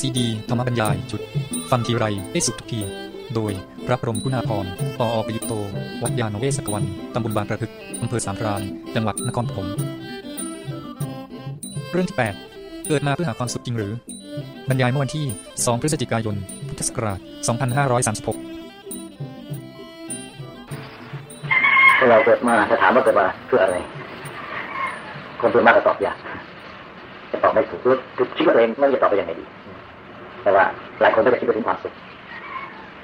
ซีดี ธรรมบรรยาย จุด ฟังทีไรได้สุขทุกที โดยพระพรมคุณาภรปออประยุตโต วัดยาณเวศกวัน ตำบลบางกระทึก อำเภอสามพรานจังหวัดนครปฐมเรื่องที่ 8 เกิดมาเพื่อหาความสุขจริงหรือ บรรยายเมื่อวันที่ 2 พฤศจิกายน พุทธศักราช 2536เราเกิดมาถ้าถามว่าเกิดมาเพื่ออะไร คนส่วนมากก็ตอบยากจะตอบไม่ถูกคือคิดว่าเองไม่จะตอบไปยังไงดี แต่ว่าหลายคนก็จะคิดว่าถึงความสุข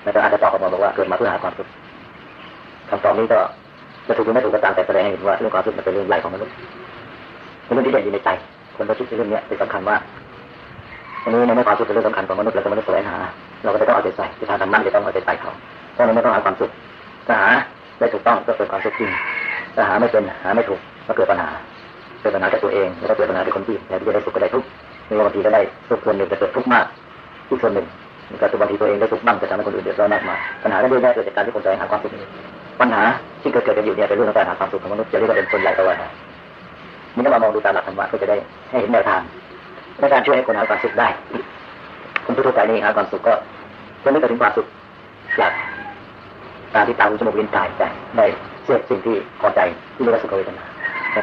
แล้วอาจจะตอบออกมาบอกว่าเกิดมาเพื่อหาความสุขคำตอบนี้ก็จะถูกหรือไม่ถูกก็ตามแต่แสดงให้เห็นว่าเรื่องความสุขมันเป็นเรื่องใหญ่ของมนุษย์เป็นเรื่องที่เด่นอยู่ในใจ คนก็คิดเรื่องนี้เป็นสำคัญว่าอันนี้ในเมื่อความสุขเป็นเรื่องสำคัญของมนุษย์แล้วก็มนุษย์แสวงหา เราก็จะต้องเอาใจใส่ที่ทางธรรมะจะต้องเอาใจใส่เขาเพราะนั้นไม่ต้องหาความสุขถ้าหาได้ถูกต้องก็เกิดความสุขจริงถ้าหาไม่เป็นหาไม่ถูกก็เกิดปัญหาเกิดปัญหากับตัวเองแล้วก็เกิดปัญหากับคนที่แทนที่จะได้สุขก็ได้ทุกข์หรือบางทีก็ได้สุขส่วนหนึ่งจะเกิดทุกข์มาก อีกส่วนหนึ่งก็คือบางทีตัวเองได้ทุกข์บ้างจะทำให้คนอื่นเดือดร้อนมากมายปัญหาก็เยอะแยะเกิดจากการที่คนแสวงหาความสุขปัญหาที่เกิดเกิดกันอยู่เนี่ยเป็นเรื่องของการหาความสุขของมนุษย์จะเรียกว่าเป็นส่วนใหญ่ก็ว่าได้นี่ต้องมามองดูตามหลักธรรมะก็จะได้ให้เห็นแนวทางในการช่วยให้คนหาความสุขได้คนทั่วไปนี่หาความสุขก็จะไม่ถึงความสุขจากการที่ตาหูจมูกลิ้นกายใจได้เสพสิ่งที่พอใจที่เรียกว่าสุขเวทนา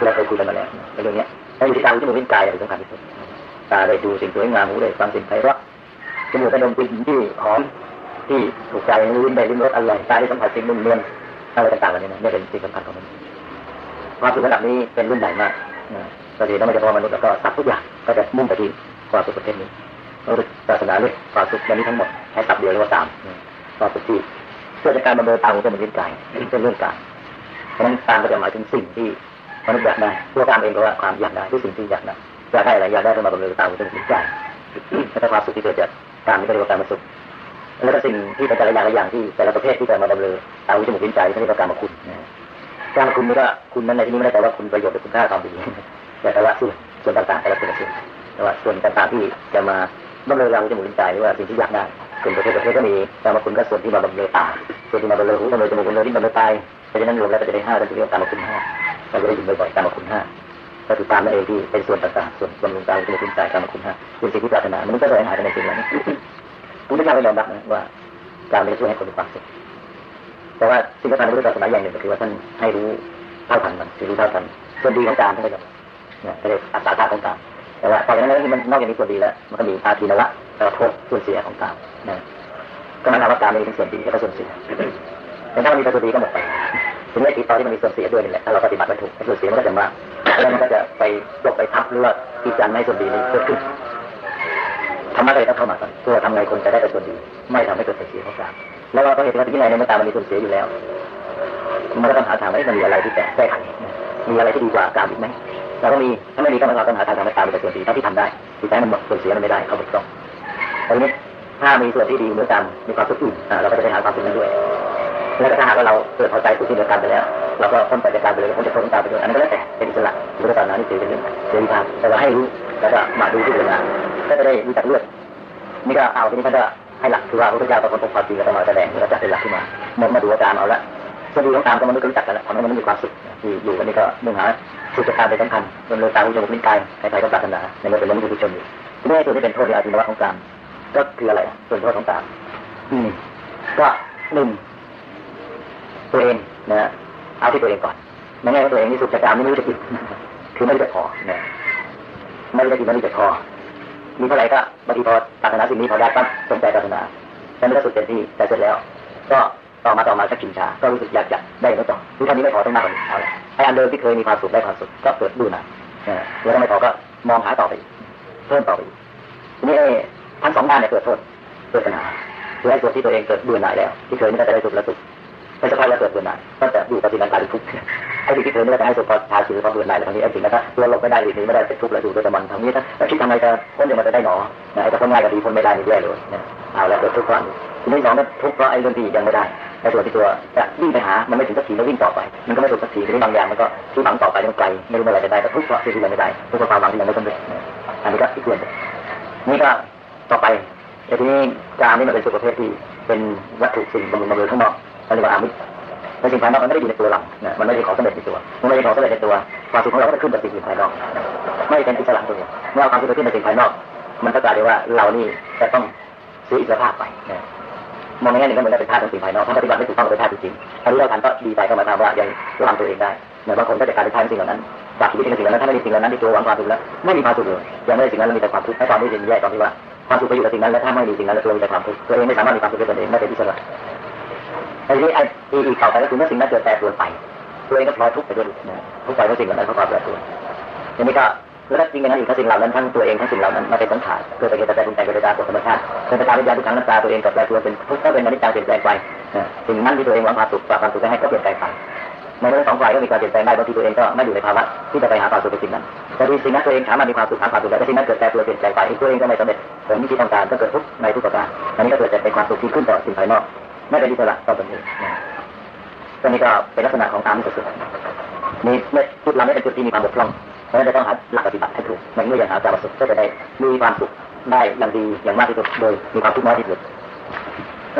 เราเคยคุยกันมาแล้วในเรื่องนี้แล้วอยู่ที่ตาหูจมูกลิ้นกายเป็นสำคัญที่สุดตาได้ดูสิ่งสวยงามหูได้ฟังสิ่งไพเราะ จมูกได้ดมกลิ่นที่หอมที่ถูกใจลิ้นได้ลิ้มรสอร่อยตาได้สัมผัสสิ่งนุ่มเนียนอะไรต่างๆเหล่านี้นะนี่เป็นสิ่งสำคัญของมันความสุขระดับนี้เป็นรุ่นใหญ่มากตอนนี้ไม่เฉพาะมนุษย์แล้วก็สัตว์ทุกอย่างก็จะมุ่งไปที่ความสุขประเภทนี้ศาสนาเรียกความสุขวันนี้ทั้งหมดให้สับเดียวเรียกว่าตามความสุขที่เพื่อจากการบำเรอตาหูจมูกลิ้นกายเป็นเรื่องการเพราะนั้นตามก็จะหมายถึงสิ่งที่มนุษย์อยากได้ตัวตามเองก็ว่าความอยากได้ที่สิ่งที่อยากได้อยากได้อะไรอยากได้ก็มาบำเรอตาหูจมูกลิ้นกายแล้วความสุขที่เกิดจาก การนี้ก็เรียกว่าการมาสุขแล้วก็สิ่งที่เป็นแต่ละอย่างละอย่างที่แต่ละประเภทที่จะมาบำเรอตาหูจมูกลิ้นกายนี่เรียกว่าการมาคุณการมาคุณนี่ก็คุณนั้นในที่นี้ไม่ได้แต่ว่าคุณประโยชน์หรือคุณค่าความดีแต่แต่ว่าส่วนส่วนต่างๆแต่ละส่วนส่วนแต่ว่าส่วนต่างๆที่จะมาบำเรอเราจมูกลิ้นกายหรือว่าสิ่งที่อยากได้ส่วนประเภทประเภทก็มีกรรมคุณก็ส่วนที่มาบำเรอตาส่วนที่มาบำเรอหูบำเรอจมูกบำเรอลิ้นบำเรอตายเพราะฉะนั้นรวมแล้วก็จะได้ห้าเป็นเรียกกรรมคุณห้าเราจะได้ยินบ่อยๆกรรมคุณห้า ก็คือตามนั่นเองที่เป็นส่วนต่างๆส่วนบำรุงตาจมูกลิ้นกายกรรมคุณห้าเป็นสิ่งที่ปรารถนามันก็จะหายไปในสิ่งนั้นพุทธเจ้าก็ยอมรับนะว่าการไม่ช่วยให้คนมีความสุขแต่ว่าสิ่งสำคัญในพุทธศาสนาอย่างหนึ่งก็คือว่าท่านให้รู้เท่าทันมันคือรู้เท่าทันส่วนดีของการท่านก็ยอเนี่ยเรียอัตตาตาของการแต่ว่าตอนนั้นที่มันนอกจากนี้ส่วนดีแล้วมันก็มีอาทีนวะแล้วโทษส่วนเสียของกามนะก็หมายความว่าการมีทั้งส่วนดีแล้วก็ส่วนเสียแต่ถ้ามันมีแต่ส่วนดีก็หมดไป ถึงแม้ที่ตอนที่มันมีส่วนเสียด้วยนี่แหละถ้าเราปฏิบัติไม่ถูกส่วนเสียมันก็จะมากแล้วมันก็จะไปยกไปทับหรือว่าอีจันไม่ส่วนดีนี้เกิดขึ้นธรรมะเลยต้องเข้ามาก่อนตัวทำไงคนจะได้แต่ส่วนดี ไม่ทำให้เกิดส่วนเสียของกามแล้วเราก็เห็นว่าที่ไหนในเมื่อตามันมีส่วนเสียอยู่แล้ว มันก็ต้องหาทางว่ามันมีอะไรที่จะแก้ไขมีอะไรที่ดีกว่าการอีกไหมเราก็มีถ้าไม่มีก็เราต้องหาทางทำให้ตามเป็นส่วนดีเท่าที่ทำได้ที่แท้มันหมดส่วนเสียมันไม่ได้เขาบกพร่องตอนนี้ถ้ามีส่วนที่ดีเหมือนกันมีความสุขอื่นเราก็จะไปหาความสุขนั้นด้วย แล้วก็ถ้าหากว่าเราเกิดพอใจสุขที่เดียวกันไปแล้ว เราก็พ้นไปจากการไปเลยพ้นจากพ้นตามไปด้วยอันนั้นก็แล้วแต่เป็นอิสระหรือศาสนานี่ถือเป็นเรื่องเสรีภาพแต่ว่าให้รู้แล้วก็มาดูที่เวลาก็จะได้รู้จักเลือดนี่ก็เอาทีนี้ท่านก็ให้หลักคือว่าพระพุทธเจ้าป็นคนพบความจริงแล้วก็มาแสดงแล้วจัดเป็นหลักขึ้นมาหมดมาดูอาการเอาละส่วนดีของตามก็มนุษย์รู้จักกันแล้วทำให้มนุษย์มีความสุขที่อยู่กันนี่ก็มุ่งหาสุขการเป็นสำคัญดำเนินตาหูจมูกลิ้นกายใครๆก็ปรารถนาในเมื่อเป็นมนุษย์ผู้ชนอยู่ทีนี้ส่วที่เป็นโทษในอาชีวะของกามก็คืออะไรส่วนโทษของกามอืมก็หนึ่ง ตัวเองนะเอาที่ตัวเองก่อนไม่งั้นตัวเองนี่สุขจากามนี่ไม่รู้จะกินคือไม่รู้จะพอนะไม่รู้จะกินไม่รู้จะพอมีเท่าไหร่ก็บางทีพอปรารถนาสิ่งนี้พอได้ปั๊บสนใจปรารถนาแต่ไม่ได้สุดเต็มที่แต่เสร็จแล้ว ก็ต่อมาต่อมาก็กินชา ก็รู้สึกอยากจะได้ไม่ต่อคือท่านี้ไม่พอต้องมากกว่านี้เอาละไอ้อันเดิมที่เคยมีความสุขได้ความสุขก็เกิดดูหน่อยแล้วไม่พอก็มองหาต่อไปเพิ่มต่อไปทีนี้ทั้งสองด้านเนี่ยเกิดโทษเกิดปัญหาคือไอ้ส่วนที่ตัวเองเกิดเบื่อหน่ายแล้ว ที่เคยนี่ก็จะได้สุขแล้วสุข ม่สักพักแล้วเกิดเบื่อหน่ายก็จะอยู่ปฏิบัติการทุกข์ไอ้สิ่งที่เคยนี่ก็จะให้สุขพอชาชีพพอเบื่อหน่ายแล้วทั้งนี้ไอ้สิ่งนั้นถ้าตัวลงไม่ได้หรือนี้ไม่ได้เป็นทุกข์แล้วอยู่โดยมันทั้งนี้ถ้าคิดทำไมจะพ้นเดี๋ยวมันจะได้หนอไอ้ถ้าพ้นง่ายก็ดีพ้นไม่ได้นี่แย่เลยเอาแล้วเกิดทุกข์ก่อนทีนี้สองนั้นทุกข์เพราะไอ้เรื่องที่ยังไม่ได้ในส่วนที่ตัวจะวิ่งไปหา มันไม่ถึงสักทีแล้ววิ่งต่อไป มันก็ไม่ถูกสักทีทีนี้บางอย่างมันก็ที่หวังต่อไปมันไกลไม่รู้เมื่อไรจะได้แต่ทุกข์เพราะที่ยังไม่ได้ทุกข์เพราะความหวังที่ยังไม่สำเร็จอันนี้ก็อีกส่วนนี่ก็ต่อไปแต่ทีนี้การนี่มันเป็นสุขประเภทที่เป็นวัตถุสิ่งบำรุงบำรุงข้าง นอกเรียกว่าอามิตรแต่สิ่งภายนอกมันไม่ได้อยู่ในตัวเราเนี่ยมันไม่ใช่ของสำเร็จในตัวมันไม่ใช่ของสำเร็จในตัวความสุขของเราก็จะขึ้นจากสิ่งภายนอก ไม่เป็นอิสระตัวเมื่อเอาความสุขขึ้นจากสิ่งภายนอก มันก็กลายเป็นว่าเรานี่จะต้องซื้ออิสระภาพไปมองในแง่หนึ่งก็เหมือนกับเป็นท่าของสิ่งภายนอกถ้าปฏิบัติไม่ถูกต้องเป็นท่าจริงถ้ารู้เท่าทันก็ดีใจก็มาทำว่ายังระวังตัวเองได้เนี่ยบางคนก็จะกลายเป็นท่าสิ่งเหล่านั้นฝากชีวิตในสิ่งเหล่านั้นถ้าไม่มีสิ่งเหล่านั้นที่ตัวหวังความสุขแล้วไม่มีความสุขเลยยังไม่ได้สิ่งนั้นมีแต่ความทุกข์ให้ความรู้สึกแย่ตอนที่ว่าความสุขไปอยู่กับสิ่งนั้นแล้วถ้าไม่มีสิ่งนั้นแล้วตัวมีแต่ความทุกข์ตัวเองไม่สามารถมีความสุขได้ตนเองไม่เป็นอิสระ ไอ้ที่ไอ้อีกต่อไปก็คือเมื่อสิ่งนั้นเกิดแปรปรวนไปตัวเองก็พลอยทุกข์ไปด้วยทุกข์ไปเพราะสิ่งนั้นเพราะความแปรปรวนทีนี้ก็คือถ้าจริงอย่างนั้นอีกทั้งสิ่งเหล่านั้นทั้งตัวเองทั้งสิ่งเหล่านั้นมาเป็นสังขารเกิดจากเหตุปัจจัยปรุงแต่งเกิดจากกฎธรรมชาติเป็นไปตามวิญญาณทุกครั้งน้ำตาตัวเองกับแปรปรวนเป็นทุกข์ก็เป็นอนิจจังเปลี่ยนแปลงไปสิ่งนั้นที่ตัวเองหวังความสุขความสุขจะให้ก็เปลี่ยนแปลงไปในเรื่องสองฝ่ายก็มีการเปลี่ยนแปลงได้บางทีตัวเองก็ไม่อยู่ในภาวะที่จะไปหาความสุขในสิ่งนั้นแต่ที่สิ่งนั้นตัวเองสามารถมีความสุขหาความสุขได้แต่สิ่งนั้นเกิดแปรปรวนเปลี่ยนแปลงไปตัวเองก็ไม่สำเร็จผลที่ต้องการก็เกิดทุกข์ในทุกประการอันนี้ก็เกิดจากเป็นความสุขที่ขึ้นต่อสิ่งภายนอก ไม่เป็นอิสระต่อตนเองตัวนี้ก็เป็นลักษณะของตามที่สุดนี่จุดเราไม่เป็นจุดที่มีความบกพร่องเราะฉะนั้นจะต้องหาหลักปฏิบัติให้ถูกในเมื่ออย่างหาจารสุขก็จะได้มีความสุขได้อย่างดีอย่างมากที่สุดโดยมีความทุกข์น้อยที่สุด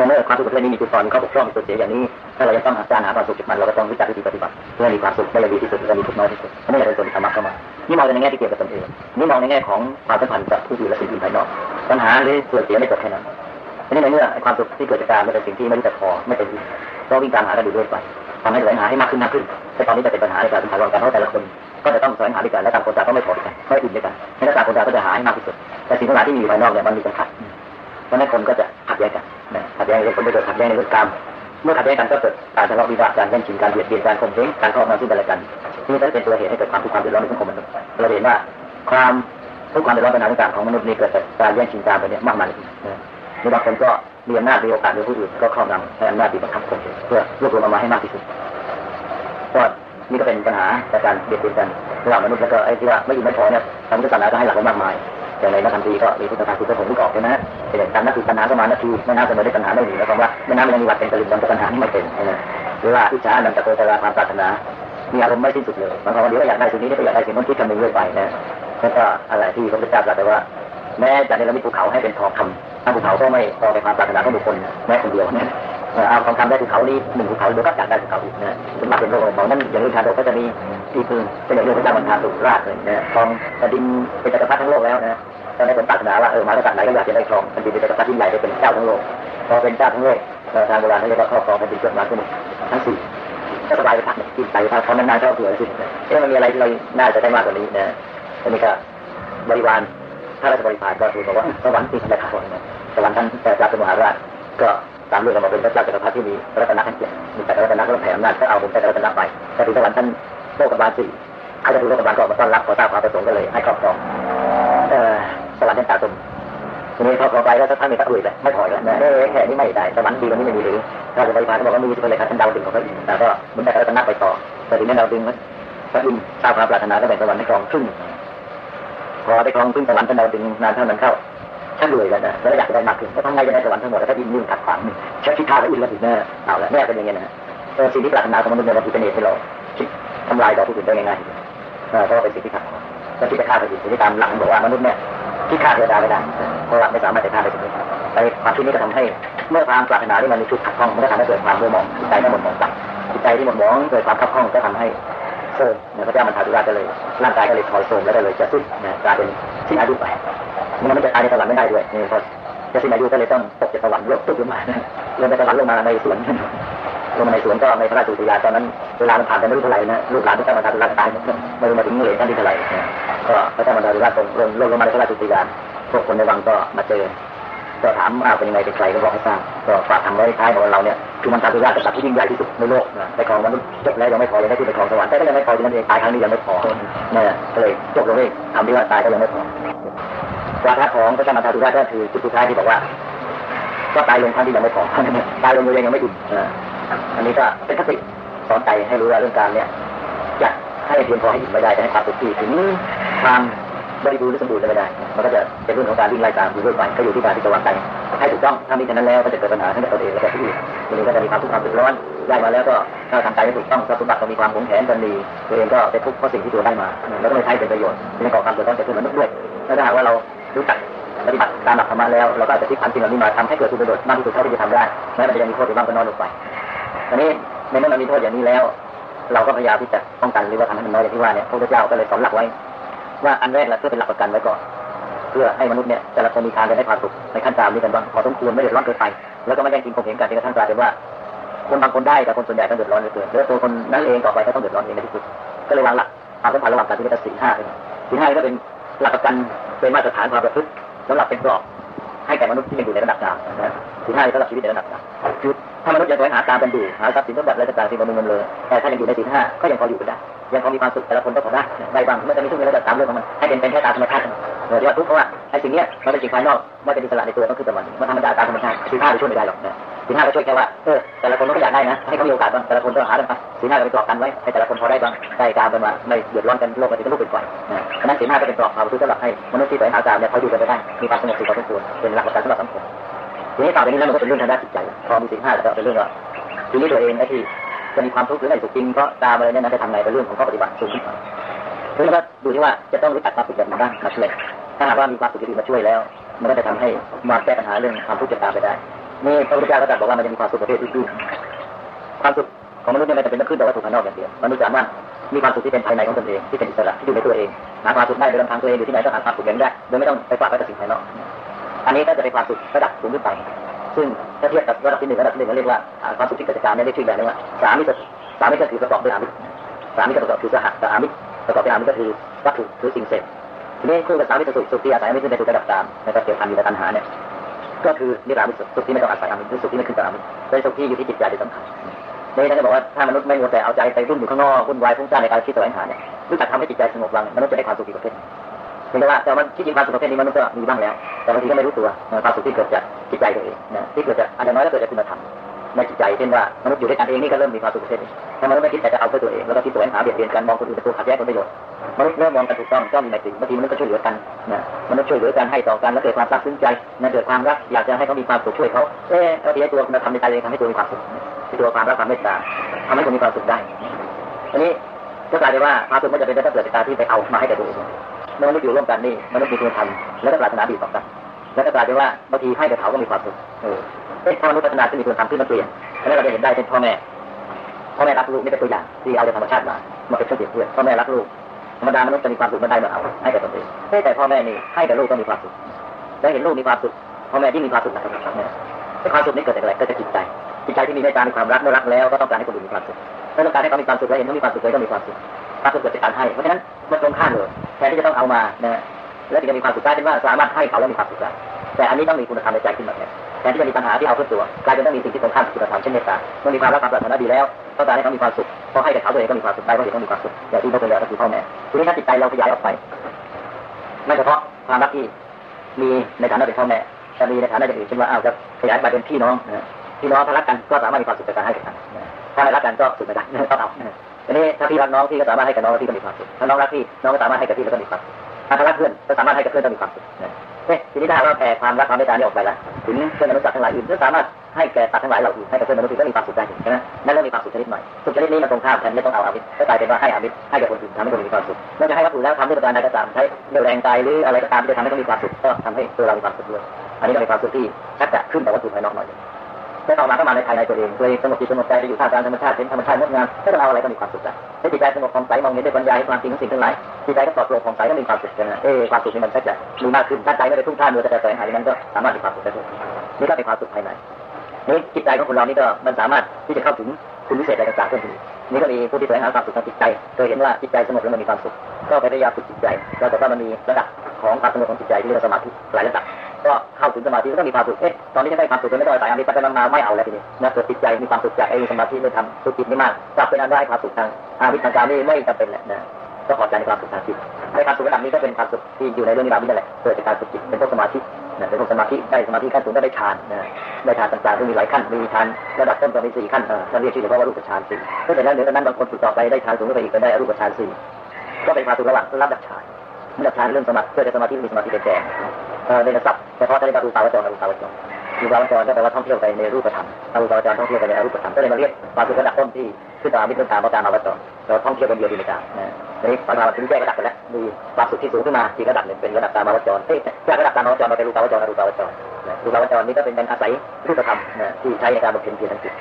เมื่อความสุขประเภทนี้มีจุดตอนข้อบกพร่องมีจุดเสียอย่างนี้ถ้าเราจะต้องหาการหาความสุขจากมันเราก็ต้องวิจารณ์วิธีปฏิบัติเพื่อมีความสุขได้อย่างดีที่สุดและมีทุกข์น้อยที่สุดนี่จะเป็นส่วนธรรมะเข้ามานี่มองในแง่ที่เกี่ยวกับตนเองนี่มองในแง่ของความสัมพันธ์กับผู้อื่นและสิ่งอื่นภายนอกปัญหาหรือส่วนเสียไม่จบแค่นั้น นี่ในเมื่อความสุขที่เกิดจากการไม่เป็นสิ่งที่ไม่รู้จักพอไม่เป็นที่ก็วิ่งตามหากันอยู่ด้วยไปทำให้แสวงหาให้มากขึ้นมากขึ้นแต่ตอนนี้จะเป็นปัญหาในการสัมพันธ์กันเพราะแต่ละคน ก็จะต้องแสวงหาด้วยกันและต่างคนต่างก็ไม่พอกันไม่อิ่มด้วยกันให้ต่างคนต่างก็จะหาให้มากที่สุด แต่สิ่งทั้งหลายที่มีอยู่ภายนอกเนี่ยมันมีจำกัดเพราะนั้นคนก็จะขัดแย้งกันขัดแย้งในเรื่องผลประโยชน์ขัดแย้งในเรื่องกรรมเมื่อขัดแย้งกันก็เกิดการทะเลาะวิวาทการแย่งชิงการเบียดเบียนการข่มเหงการครอบงำซึ่งกันและกันนี่ก็เป็นตัวเหตุให้เกิดความทุกข์ความเดือดร้อนในสังคมมนุษย์เราเห็นว่าความทุกข์ความเดือดร้อนปัญหาต่างๆของมนุษย์นี่เกิดจากการแย่งชิงการไปเนี่ยมากมาย มีบางคนก็มีอำนาจมีโอกาสมีผู้อื่นก็ครอบงำให้อำนาจบีบบังคับคนเพื่อรวบรวมออกมาให้มากที่สุดก็นี่ก็เป็นปัญหาจากการเบียดเบียนกันระหว่างมนุษย์แล้วก็ไอ้ที่ว่าไม่อยู่ไม่พอเนี่ยทางพุทธศาสนาก็ให้หลักไว้มากมายอย่ในนักธรรมตีก็มีพุทธศาสนาคือผมที่ออกใช่ไหมเป็นอย่างการนักคือปัญหาก็มานาทีแม่น้ำเสมอได้ปัญหาไม่มีแล้วก็ว่าแม่น้ำมันยังมีวัดเป็นตลิ่งมันปัญหาที่ไม่เป็นนะหรือว่าอิจฉาอันตะโกตระความปรารถนามีอารมณ์ไม่สิ้นสุดเลยบางคนเดี๋ยวก็อยากได้สิ่งนี้ก็อยากได้สิ่งนั้นคิดคำนึงเรื่อยไปนะแล้วก็อะไรที่พระพุทธเจ้าตรัสไว้ว่า แม้จะในระมิภูเขาให้เป็นทองคำถ้าภูเขาก็ไม่พอในความปรารถนาของบุคคลแม้คนเดียวเนี่ยเอาทองคำได้ภูเขานี้หนึ่งภูเขาเดียวก็จัดได้ภูเขาอีกนะสมบัติเป็นโลกของนั้นอย่างนี้ชาโดกก็จะมีอีปืนเป็นอย่างเรื่องพระเจ้าบรรทาสุราชเลยนะทองแผ่นดินเป็นจักรพรรดิทั้งโลกแล้วนะตอนนี้ผมปรารถนาว่าเออมาจากไหนก็อยากจะได้ทองแผ่นดินเป็นจักรพรรดิใหญ่เป็นเจ้าทั้งโลกพอเป็นเจ้าทั้งโลกทางโบราณเขาเรียกว่าครอบครองแผ่นดินเกือบล้านคนทั้งสี่ก็สบายไปพักกินไปพักเขานานๆก็เผื่อสิเอ๊ะมันมีอะไรที่เราน่าจะได้มากกว่านี้นะอันนี้ก็บริวาร ถ้าราชบริพารก็คือบอกว่าสวรรค์ตีสัญญาขอนสวรรค์ท่านแต่พระสมุหาราชก็ตามเรื่องมาเป็นพระเจ้าจักรพรรดิที่มีรัตนทั้งเจ็ดมีแต่รัตนก็แผ่อำนาจก็เอาผมแต่รัตนไปแต่ถึงสวรรค์ท่านโลกบาลสี่ใครจะดูโลกบาลก็มาต้อนรับขอทราบความประสงค์ก็เลย ให้ครอบครองสวรรค์ท่านตาตุ่มทีนี้เขาขอไปแล้วท่านมีตะอุ่ยเลยไม่พอยแล้วแค่นี้ไม่ได้สวรรค์ดีกว่านี้ไม่มีหรือราชบริพารก็บอกว่ามีที่เป็นเลยครับท่านดาวดึงของเขาอีกแต่ก็เหมือนแต่รัตนไปต่อแต่ทีนี้ดาวดึงพระอินทร์ทราบความปรารถนาก็แบ่งสวรรค์ในกองครึ่ง พอได้ครองครึ่งสวรรค์ท่านดาดึงนานเท่านั้นเข้าช่างรวยแล้วนะแล้วอยากได้มากขึ้นก็ทำไงจะได้สวรรค์ทั้งหมดถ้าดินยิ่งขัดขวางชักคิดฆ่าพระอินแล้วถึงเนี่ยเอาละแม่เป็นอย่างเงี้ยนะเออสิ่งที่ปรารถนาของมนุษย์เนี่ยมันเป็นเหตุให้เราคิดทำลายต่อผู้อื่นได้ง่ายๆเพราะว่าเป็นสิ่งที่ขัดก็คิดจะฆ่าพระอินทร์ที่ตามหลักบอกว่ามนุษย์เนี่ยที่ฆ่าเทวดาไม่ได้เพราะว่าไม่สามารถจะฆ่าได้สิ่งนี้แต่ความคิดนี้ก็ทำให้เมื่อความปรารถนาที่มันมีชุดขัดข้องมันก็ทำให้เกิดความมัวหมองจิตใจที่หมดหมองต่ำจิตใจที่หมดหมองเกิดความขัดข้องก็ทำให้ โทรมพระเจ้ามันทาธุราชก็เลยร่างกายก็เลยถอยโทรมแล้วก็เลยจะสิ้นกลายเป็นสิ้นอายุไปมันไม่จะตายในสวรรค์ไม่ได้ด้วยนี่พอจะสิ้นอายุก็เลยต้องตกจากสวรรค์ลงตุ๊บลงมาลงในสวรรค์ลงมาในสวนลงมาในสวนก็ในพระราชสุริยาตอนนั้นเวลามันผ่านไปไม่รู้เท่าไหร่นะลูกหลานพระเจ้ามันทาธุราชตายไม่รู้มาถึงเหรียญท่านที่เท่าไหร่ก็พระเจ้ามันทาธุราชลงลงลงมาในพระราชสุริยาพวกคนในวังก็มาเจอก็ถามอ้าวเป็นยังไงเป็นใครก็บอกให้ทราบก็ฝากทำไว้ท้ายของเราเนี่ย คือมันทาธุราชกษัตริย์ที่ยิ่งใหญ่ที่สุดในโลกนะไปครองมนุษย์จบแล้วยังไม่พอยังได้ขึ้นไปครองสวรรค์แต่ก็ยังไม่พอที่นั่นเองตายครั้งนี้ยังไม่พอเนี่ยก็เลยจบลงเลยทำที่ว่าตายก็ยังไม่พอวาระของพระเจ้ามาทาธุราชก็คือจุดสุดท้ายที่บอกว่า ก็ตายลงครั้งที่ยังไม่พอตายลงยังยังไม่อิ่มอันนี้ก็เป็นคติสอนใจให้รู้ว่าเรื่องการเนี่ยจะให้เพียงพอให้อิ่มไม่ได้จะให้ความสุขที่ถึงความ บริบูรณ์หรือสมบูรณ์ไม่ได้ มันก็จะเป็นเรื่องของการวิ่งไล่ตามอยู่เรื่อยไปก็อยู่ที่การที่จะวางใจให้ถูกต้อง ถ้ามีฉะนั้นแล้วก็จะเกิดปัญหาทั้งตัวเองและผู้อื่นตัวเองก็จะมีความทุกข์ความเดือดร้อนได้มาแล้วก็ถ้าทำใจไม่ถูกต้องทรัพย์สมบัติก็มีความหงแหนกันดีตัวเองก็ไปทุกข์เพราะสิ่งที่ตัวได้มา แล้วก็ไม่ใช้เป็นประโยชน์เป็นก่อความเดือดร้อนแก่ผู้อื่นด้วยแล้วถ้าหากว่าเรารู้จักปฏิบัติตามหลักธรรมะแล้วเราก็จะพลิกผันสิ่งเหล่านี้มาทำให้เกิดคุณประโยชน์มากที่สุดเท่าที่จะทำได้แม้มันจะยังมีโทษอยู่บ้างก็น้อยลงไปอันนี้ในเมื่อมันมีโทษอย่างนี้แล้ว เราก็พยายามที่จะป้องกันหรือว่าทำให้มันน้อยอย่างที่ว่าเนี่ยพระพุทธเจ้าก็เลยสอนหลักไว้ ว่าอันแรกเราเพื่อเป็นหลักประกันไว้ก่อน เพื่อให้มนุษย์เนี่ยแต่ละคนมีทางได้ความสุขในขั้นตามนี้กันบ้างพอสมควรไม่เดือดร้อนเกินไปแล้วก็ไม่แย่งกินคงเห็นกันจนกระทั่งกลายเป็นว่า คนบางคนได้แต่คนส่วนใหญ่ก็เดือดร้อนเหลือเกินแล้วตัวคนนั้นเองต่อไปก็ต้องเดือดร้อนเองในที่สุดก็เลยวางหลักความสัมพันธ์ระหว่างการที่เป็นสี่ห้าสี่ห้าก็เป็นหลักประกันเป็นมาตรฐานความประพฤติสำหรับเป็นกรอบให้แก่มนุษย์ที่ยังอยู่ในระดับกลางสี่ห้าสำหรับชีวิตในระดับกลางคือถ้ามนุษย์ยังแสวงหาตามกันดูหาทรัพย์สินสมบัติอะไรต่างๆสิ่งบำรุงเงินเลย แต่ถ้ายังอยู่ในสี่ห้าก็ยังพออยู่กันได้ ยังพอมีความสุขแต่ละคนก็พอได้ได้บ้างไม่จะมีทุกอย่างระดับตามเรื่องของมันให้เป็นเป็นแค่ตามธรรมชาติเดี๋ยวว่าทุกข์เพราะว่าไอ้สิ่งเนี้ยมันเป็นสิ่งภายนอกไมันจะมีสละในตัวต้องขึ้นกับมันมันธรรมดาตามธรรมชาติสี่ห้าไปช่วยไม่ได้หรอกสี่ห้าก็ช่วยแค่ว่าเออแต่ละคนก็อยากได้นะให้เขามีโอกาสบ้างแต่ละคนก็หากันไปสี่ห้าก็ไปกรอบกันไว้ให้แต่ละคนพอได้บ้างได้ตามกันมาไม่เดือดร้อนกันโลกมันจะลุกเป็นไฟนฉะนั้นสี่ห้าก็เป็นกรอบความรู้สำหรับให้มนุษย์ที่แสวงหาตามเนี่ยเขาอยู่กันไปได้มีความสงบสุขพอสมควรเป็นหลักประกันสำหรับสังคมทีนี้ต่อไปนี้แล้วมันก็เป็นเรื่องทางด้านจิตใจพอมีสี่ห้าแล้วก็เป็นเรื่องว่าทีนี้ตัวเองไอ้ที่ จะมีความทุกข์หรือไม่สุขจริงเพราะตามอะไรเนี่ยนะจะทำไงเป็นเรื่องของข้อปฏิบัติสูงขึ้นไปทีนี้ก็ดูที่ว่าจะต้องรู้จักความสุขแบบไหนบ้างมาช่วยถ้าหากว่ามีความสุขที่มาช่วยแล้ว มันก็จะทำให้มาแก้ปัญหาเรื่องความทุกข์จะตามไปได้นี่พระพุทธเจ้าก็ตรัสบอกว่ามันจะมีความสุขประเภทที่ความสุขของมนุษย์เนี่ยไม่จำเป็นต้องขึ้นแต่วัตถุภายนอกอย่างเดียวมนุษย์สามารถมีความสุขที่เป็นภายในของตนเองที่เป็นอิสระที่อยู่ในตัวเองหาความสุขได้โดยลำพังตัวเองอยู่ที่ไหนก็หาความสุขอย่างได้โดยไม่ต้องไปฝากไว้กับสิ่งภายนอกอันนี้ก็จะเป็นความสุขระดับสูงขึ้นไป ซึ่งถ้าเทียบกับระดับที่หนึ่งระดับที่หนึ่งเรียกว่าความสุขที่เกิดจากการได้เรียกชื่อแบบนี้ว่าสามิตรสามิตรก็คือประกอบด้วยอามิตรสามิตรประกอบคือสหกับอามิตรประกอบด้วยอามิตรก็คือวัตถุหรือสิ่งเสพทีนี้คู่กับสามิตรสุขสุขที่อาศัยอามิตรในสุขระดับตามในการเกี่ยวพันอยู่กับตัณหาเนี่ยก็คือนิรามิตสุขที่ไม่ต้องอาศัยอามิตรสุขที่ไม่ขึ้นกับอามิตรเป็นสุขที่อยู่ที่จิตใจที่สำคัญนี่ท่านจะบอกว่าถ้ามนุษย์ไม่มัวแต่เอาใจไปรุ่นอยู่ข้างนอกวุ่นวายฟุ้งซ่านในการคิดแสวงหาเนี่ยรู้จักทำให้จิตใจสงบลงมนุษย์จะได้ความสุขอีกประเภท เพียงแต่ว่าแต่มันที่จริงความสุขประเภทนี้มันก็มีบ้างแล้ว แต่บางทีก็ไม่รู้ตัวความสุขที่เกิดจากจิตใจตัวเองนะที่เกิดจากอันน้อยก็เกิดจากคุณธรรมในจิตใจเช่นว่ามนุษย์อยู่ด้วยกันเองนี่ก็เริ่มมีความสุขประเภทนี้ถ้ามนุษย์ไม่คิดแต่จะเอาเพื่อตัวเองแล้วก็คิดแสวงหาเบียดเบียนกันมองคนอื่นเป็นตัวขัดแย้งผลประโยชน์มนุษย์เริ่มมองกันถูกต้องก็มีในสิ่งบางทีมนุษย์ก็ช่วยเหลือกันนะมนุษย์ช่วยเหลือกันให้ต่อกันแล้วเกิดความซาบซึ้งใจนั่นเกิดความรักอยากจะให้เขามีความสุขช่วยเขาเออบาทีตัวคุณธรรมในใจเองทำให้ตัวมีความสุขที่ตัวความรักความเมตตาทำให้คนมีความสุขได้อันนี้ก็กลายเป็นว่าความสุขมันจะเป็นได้ถ้าเกิดจากการที่ไปเอามาให้แก่ตัวเอง เมื่อมนุษย์อยู่ร่วมกันนี่มนุษย์มีคุณธรรมแล้วก็ปรารถนาดีต่อกันแล้วก็กลายเป็นว่าบางทีให้กับเขาก็มีความสุขเออเอ๊ะพอมนุษย์พัฒนาขึ้นมีคุณธรรมขึ้นมาเปลี่ยนอันนี้เราจะเห็นได้เป็นพ่อแม่พ่อแม่รักลูกนี่เป็นตัวอย่างที่เอาจากธรรมชาติมามาเป็นเครื่องเปรียบเทียบพ่อแม่รักลูกธรรมดามนุษย์จะมีความสุขมันได้มาเอาให้กับตนเองแต่พ่อแม่นี่ให้กับลูกก็มีความสุขแล้วเห็นลูกมีความสุขพ่อแม่ยิ่มีความสุขนะครับเนี่ความสุขนี้เกิดจากอะไรเกิดจากจิตใจจิตใจที่มีเมตตามีความรักเมื่อรักแล้วก็ต้องการให้คนอื่นมีความสุขถ้าต้องการให้เขามีความสุขแล้วเห็นเขามีความสุขเลยก็มีความสุข ความสุขเกิดจากการให้ เพราะฉะนั้นมันตรงข้ามเลยแทนที่จะต้องเอามานะแล้วถึงจะมีความสุขได้เป็นว่าสามารถให้เขาแล้วมีความสุขได้แต่อันนี้ต้องมีคุณธรรมในใจขึ้นมาแทนแทนที่จะมีปัญหาที่เอาเพื่อตัวกลายเป็นต้องมีสิ่งที่ตรงข้ามคุณธรรมเช่นเมตตาเมื่อมีความรักความปรารถนาดีแล้วต้องการให้เขามีความสุขพอให้กับเขาตัวเองก็มีความสุขได้เพราะเห็นเขามีความสุขอย่างที่พระเป็นแล้วก็คือพ่อแม่ทีนี้ถ้าจิตใจเราขยายออกไปไม่เฉพาะความรักที่มีในฐานะเป็นพ่อแม่แต่มีในฐานะอย่างอื่นเช่นว่าอ้าวจะขยายไปเป็นพี่น้องพี่น้องถ้ารักกันก็สามารถมีความสุขจากการให้กันถ้าไม่รักกันก็สุขไม่ได้ต้องเอา นี้ถ้าพี่รักน้องพี่ก็สามารถให้กับน้องแล้วพี่ก็มีความสุขถ้าน้องรักพี่น้องก็สามารถให้กับพี่แล้วก็มีความสุขถ้ารักเพื่อนก็สามารถให้กับเพื่อนก็มีความสุขเฮ้ยทีนี้ถ้าเราแผ่ความรักความเมตตานี้ออกไปละถึงเพื่อนมนุษย์ทั้งหลายอื่นก็สามารถให้แก่สัตว์ทั้งหลายเราอื่นให้กับเพื่อนมนุษย์อื่นก็มีความสุขได้ใช่ไหมนั่นเริ่มมีความสุขชนิดใหม่สุขชนิดนี้มันตรงข้ามกันไม่ต้องเอาอามิตรก็กลายเป็นว่าให้อามิตรให้กับคนอื่นทำให้คนอื่นมีความสุขเมื่อจะให้วัตถุแล้วทำด้วยประการใดก็ตามใช้เรี่ยวแรงกายหรืออะไรก็ตามที่จะทำให้เขามีความสุขก็ทำให้ตัวเรามีความสุขด้วยอันนี้ก็เป็นความสุขที่ชักจะขึ้นกับวัตถุภายนอกหน่อย ถ้าต่อมาก็มาในภายในตัวเองตัวเองสงบจิตสงบใจไปอยู่ท่ามกลางธรรมชาติเป็นธรรมชาติงดงามถ้าเราอะไรก็มีความสุขได้ถ้าจิตใจสงบผ่องใสมองเห็นด้วยปัญญาความจริงของสิ่งทั้งหลายจิตใจก็ปลอดโปร่งผ่องใสก็มีความสุขนะเออความสุขนี่มันก็จะมีมากขึ้นถ้าใจไม่ได้ทุ่งท่ามัวแต่แสวงหายมันก็สามารถมีความสุขได้ด้วยนี่ก็เป็นความสุขภายในนี่จิตใจของคนเรานี่ก็มันสามารถที่จะเข้าถึงคุณวิเศษอะไรต่างๆเพิ่มขึ้นนี่ก็มีผู้ที่แสวงหาความสุขทางจิตใจโดยเห็นว่าจิตใจสงบแล้วมันมีความสุข ก็พยายามฝึกจิตใจแล้วแต่ว่ามันมีระดับของความสงบของจิตใจที่เรียกว่าสมาธิหลายระดับ ก็เข้าถึงสมาธิก็ต้องมีความสุขเอ๊ะตอนนี้ฉันได้ความสุขจนไม่ต้สายอันนี้ปัจจัยมาไม่เอาแล้วทีนี้นะเกิดจิตใจมีความสุขใจากไอ้สมาธิไม่ทำสุขจิตไม่มากกลับเป็นอันได้ความสุขทางอาวิชทางการนี่ไม่จำเป็นแหละนะก็พอใจในความสุขทางจิตในความสุขระดับนี้ก็เป็นความสุขที่อยู่ในเรื่องนิรามิตนั่นแหละเกิดจากการฝึกจิตเป็นพวกสมาธินะเป็นพวกสมาธิได้สมาธิขั้นสูงก็ได้ฌานนะได้ฌานต่างๆที่มีหลายขั้นมีฌานระดับต้นก็มีสี่ขั้นเออเราเรียกชื่อว่ารูปฌานสี่ก็จากนั้นเหนือจากนั้นบางคนฝึกต่อไปได้ฌานสูงขึ้นไปอีกก็ได้รูปฌานสี่ก็เป็นความสุขระหว่างระดับฌานระดับฌานเรื่องสมาธิเกิดจากสมาธิมีสมาธิเป็นแก่ ในศัพท์เฉพาะจะเรียกว่ารูปาวจรรูปาวจรรูปาวจรก็แปลว่าท่องเที่ยวไปในรูปธรรมรูปาวจรท่องเที่ยวไปในรูปธรรมก็เลยมาเรียกความสุขระดับต้นที่ขึ้นตามมิตรตามประการอวจรเราท่องเที่ยวเป็นเดียวดีในการนะทีนี้ปัญหาถึงแยกระดับไปแล้วมีความสุขที่สูงขึ้นมาอีกระดับหนึ่งเป็นระดับตามอวจรเอ้จากระดับตามอวจรมาเป็นรูปาวจรรูปาวจร รูปาวจรนี้ก็เป็นการอาศัยรูปธรรมที่ใช้ในการบำเพ็ญเพียรทางจิต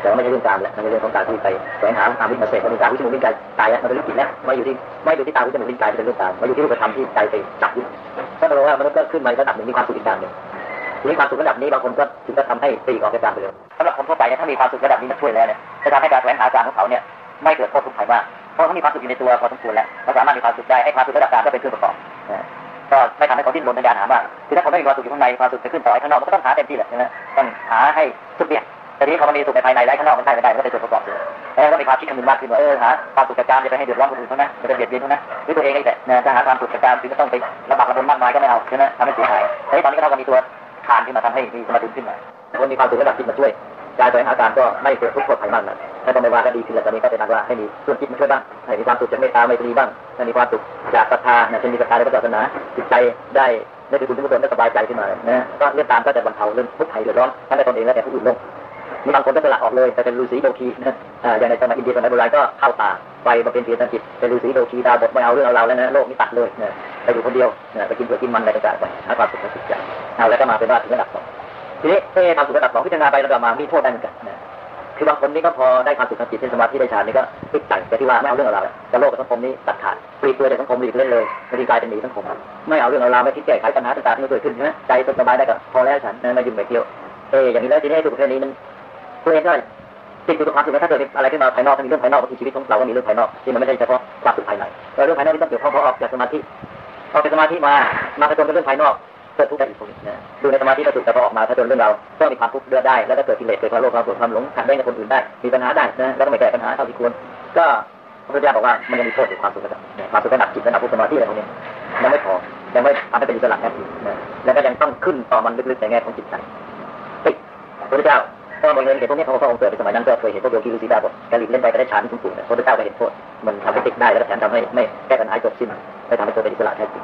แต่ไม่ใช่เรื่องการแล้วมันเป็นเรื่องของการที่ไปแสวงหาตามวิถีเสกมันเป็นการวิจมุลินกายตายแล้วมันเป็นเรื่องจิตแล้วไม่อยู่ที่ไม่อยู่ที่ตาวิจมุลินกายเป็นเรื่องการมาอยู่ที่รูปธรรมที่ใจไปจับยึดถ้าเราว่ามันก็ขึ้นมาระดับหนึ่งมีความสุขอีกอย่างหนึ่งทีนี้ความสุขระดับนี้บางคนก็ถึงจะทำให้ปีออกจากการไปเลยสำหรับคนทั่วไปเนี่ยถ้ามีความสุขระดับนี้มาช่วยแล้วเนี่ยจะทำให้การแสวงหาการของเขาเนี่ยไม่เกิดโทษทุกข์ภัยมากเพราะเขามีความสุขอยู่ในตัวพอสมควรแล้วเขาสามารถมีความสุขได้ไอ้ความสุขระดับกางก็เป็นเครื่องประกอบ ก็ไม่ทำให้เขาดิ้นรนในการหามากคือถ้าคนไม่มีความสุขอยู่ข้างในความสุขจะขึ้นต่อไอ้ข้างนอกมันก็ต้องหาเต็มที่แหละใช่ไหมต้องหาให้สุดเบี่ยงแต่ทีนี้พอมันมีสุขในภายในไร้ข้างนอกมันได้ไม่ได้มันก็เป็นส่วนประกอบเลยแล้วก็มีความคิดมันมากขึ้นว่าเออหาความสุขจากการจะไปให้เดือดร้อนคนอื่นเขานะจะไปเบียดเบียนเขานะหรือตัวเองไอ้แต่นะถ้าหาความสุขจากการถึงก็ต้องไประบากระบนมากมายก็ไม่เอาใช่ไหมทำให้เสียหายแต่ตอนนี้ก็เท่ากับมีตัวทานขึ้นมาทำให้มีสมาธิขึ้นมาคนมีความสุขระดับจิตมาช่วย การแสวงหาการก็ไม่เกิดทุกข์โทษภัยมากนะถ้าต้องไปว่าก็ดีขึ้นแล้วตอนนี้ก็เป็นนักว่าให้มีส่วนจิตมาช่วยบ้างให้มีความสุขจากเมตตาไม่ตรีบ้างให้มีความสุขจากศรัทธาเนี่ยเช่นมีศรัทธาในพระศาสนาจิตใจได้ได้ถึงคุณทุกคนได้สบายใจขึ้นมานะก็เรื่องตามก็จะบรรเทาเรื่องทุกข์ภัยเดือดร้อนทั้งในตนเองและแก่ผู้อื่นลงมีบางคนก็สละออกเลยแต่เป็นฤาษีโลคีนะอย่างในสมัยอินเดียสมัยโบราณก็เข้าตาไปมาเป็นเพียรจิตเป็นฤาษีโลคีดาบทไม่เอาเรื่องเอาเราแล้วนะโลกนี้ตัดเลยนะไปอยู่คนเดียวนะไปกินเปลือกินมันอะไรต่างๆไปหาความสุขในจิตใจเอาแล้วก็มาเป็นว่าถึงระดับ ทีนี้เอ๊ควาสุขระดับสองพิจารณาไประดับมามีโทษได้เหมือนกันคือบางคนนี่ก็พอได้ความสุขทางจิตเป็นสมาธิได้ฌานนี่ก็ติดใจแต่ที่ว่าไม่เอาเรื่องเอาราวแต่โลกกับสังคมนี้ตัดขาดปลีกตัวจากสังคมหลีกเล่นเลยบางทีกลายเป็นหนีสังคมไม่เอาเรื่องเอาราวไม่คิดแก้ไขปัญหาต่างๆที่มันเกิดขึ้นใช่ไหมใจสบายได้ก็พอแล้วฉันไม่ยุ่งไม่เกี่ยวเอออย่างนี้แล้วทีนี้ทุกประเภทนี้มันตัวเองก็ติดอยู่กับความสุขถ้าเกิดอะไรขึ้นมาภายนอกมีเรื่องภายนอกบางทีชีวิตของเราก็มีเรื่องภายนอกที่มันไม่ใช่เฉพาะความสุขภายในแต่เรื่องภายนอกที่ต้องเกี่ยวข้องเพราะออกจากสมาธิออกจากสมาธิมามาผจญกับเรื่องภายนอก เกิดทุกข์ได้อีกคนนะดูในสมาธิก็สุขแต่พอออกมาถ้าจนเรื่องเราก็มีความทุกข์เดือดได้ แล้วก็เกิดกิเลสเกิดความโลภความโกรธความหลงขัดแย้งกับคนอื่นได้ มีปัญหาได้นะ แล้วก็ไม่แก้ปัญหาเท่าที่ควร ก็พระพุทธเจ้าบอกว่ามันยังมีโทษอยู่ความสุขระดับความสุขระดับจิตระดับสมาธิอะไรพวกนี้ยังไม่พอ ยังไม่ทำให้เป็นอิสระแน่จริงแล้วก็ยังต้องขึ้นต่อมันลึกๆในแง่ของจิตใจติดพระพุทธเจ้าก็บางเห็นเหตุพวกนี้พระองค์เกิดในสมัยนั้นก็เคยเห็นพวกโยคีฤาษีดาบทกาลิเล่นไปก็ได้ฌานสูงๆพระพุทธเจ้าก็เห็นโทษมันทำให้ติดได้แล้วแถมทำให้ไม่แก้ปัญหาจบสิ้นไม่ทำให้ตัวเป็นอิสระแท้จริง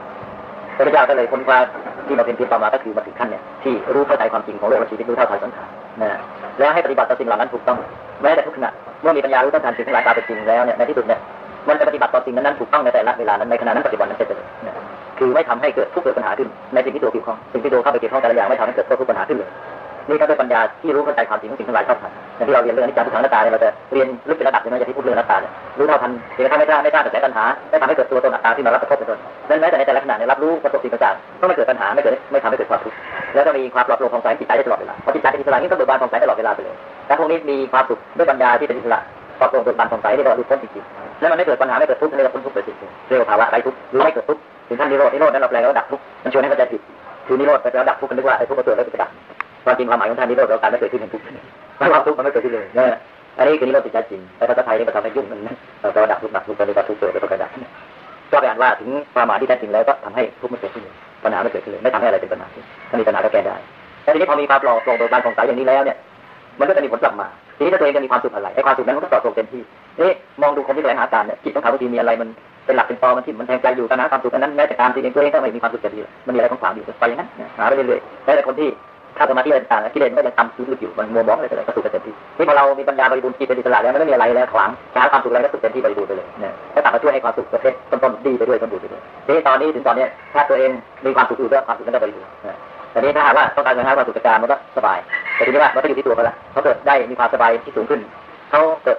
พระเจ้าก็เลยค้นคว้าที่มาเป็นพิมพ์ต่อมาก็คือมาถึงขั้นเนี่ยที่รู้เข้าใจความจริงของโลกและชีวิตรู้เท่าทันสังขารนะแล้วให้ปฏิบัติต่อสิ่งเหล่านั้นถูกต้องแม้แต่ทุกขณะเมื่อมีปัญญารู้เท่าทันสิ่งทั้งหลายตามเป็นจริงแล้วเนี่ยในที่สุดเนี่ยมันจะปฏิบัติต่อสิ่งนั้นถูกต้องในแต่ละเวลานั้นในขณะนั้นปัจจุบันนั้นเป็นเลยคือไม่ทำให้เกิดทุกข์เกิดปัญหาขึ้นในสิ่งที่ตัวเกี่ยวข้องสิ่งที่ตัวเข้าไปเกี่ยวข้องแต่ละอย่างไม่ทำให้เกิดทุกข์ปัญหาขึ้นเลย นี่ก็เป็นปัญญาที่รู้เข้าใจความจริงของสิ่งทั้งหลายเท่าทันอย่างที่เราเรียนเรื่องนิจจังทุกขังนัตตาเนี่ยเราจะเรียนลึกเป็นระดับใช่ไหมจะที่พูดเรื่องนัตตาเนี่ยรู้เท่าทันเพียงแค่ไม่กล้าไม่กล้ากระแต่ปัญหาไม่ทำให้เกิดตัวตนอัตตาที่มารับกระทบเป็นต้นนั้นแม้แต่ในแต่ละขณะเนี่ยรับรู้ประสบสิ่งต่างๆก็ไม่เกิดปัญหาไม่เกิดไม่ทำให้เกิดความทุกข์แล้วก็มีความปลอดโปร่งผ่องใสจิตใจได้ตลอดเวลาพอจิตใจเป็นอิสระนี่ก็เบิกบานผ่องใสตลอดเวลาไปเลยและพวกนี้มีความสุขด้วยปัญญาที่เป็นอิสระปลอดโปร่งเบิกบานผ่องใสนี่ก็รู้พ้นจริงๆแล้วมันไม่เกิดปัญหาไม่เกิดทุกข์ไม่เกิดพ้นทุกข์เลยจริงๆเรียกว่าภาวะไร้ทุกข์หรือไม่เกิดทุกข์ถึงขั้นนิโรธนิโรธนั้นเราแปลว่าดับทุกข์มันชวนให้เข้าใจผิดคือนิโรธไปแปลว่าดับทุกข์กันนึกว่าไอ้ทุกข์มันเกิดแล้วจะดับ ความจริงความหมายของท่านนิโรธเราการไม่เกิดขึ้นเป็นทุกข์ความทุกข์มันไม่เกิดขึ้นเลยนะอันนี้คือนิโรธจิตใจจริงแต่ภาษาไทยนี่มันทำให้ยุ่งมันนะเราจะดับทุกข์ดับทุกข์ไปเลยดับทุกข์เกิดไปกระดับก็แปลว่าถึงความหมายที่แท้จริงแล้วก็ทำให้ทุกข์ไม่เกิดขึ้นปัญหาไม่เกิดขึ้นเลยไม่ทำให้อะไรเป็นปัญหาถ้ามีปัญหาก็แก้ได้แต่ทีนี้พอมีความปลอดโปร่งโดยการสงสัยอย่างนี้แล้วเนี่ยมันก็จะมีผลกลับมา ทีนี้ถ้าตัวเองจะมีความสุขอะไรไอ้ความสุขนั้นมันก็ปลอดโปร่งเต็มที่นี่มองดูคนที่แสวงหาการเนี่ยจิตของเขาบางทีมีอะไรมันเป็นหลักเป็นตอมันที่มันแทงใจอยู่กันนะความสุขนั้นแม้แต่การที่เองตัวเองก็ไม่มีความสุขจะดีมันมีอะไรของขวางอยู่ไปอย่างนั้นหาไปเรื่อยๆแต่คนที่ ถ้าสมาธิอะไรต่างๆกิเลสมันก็ยังทำลึกออยู่มันมัวมองอะไรต่างๆก็สุขเต็มที่นี่พอเรามีปัญญาบริบูรณ์จิตเป็นอิสระแล้วมันไม่มีอะไรแล้วขวางหาความสุขอะไรก็สุขเต็มที่บริบูรณ์ไปเลยเนี่ยก็ตัดมาช่วยให้ความสุขประเภทต้นๆดีไปด้วยสมบูรณ์ไปด้วยทีนี้ตอนนี้ถึงตอนนี้ถ้าตัวเองมีความสุขอยู่ด้วยความสุขนั้นก็บริบูรณ์แต่นี้ถ้าหากว่าต้องการจะหาความสุขจากการมันก็สบาย แต่ทีนี้ว่ามันก็อยู่ที่ตัวเขาละเขาเกิดได้มีความสบายที่สูงขึ้นเขาเกิด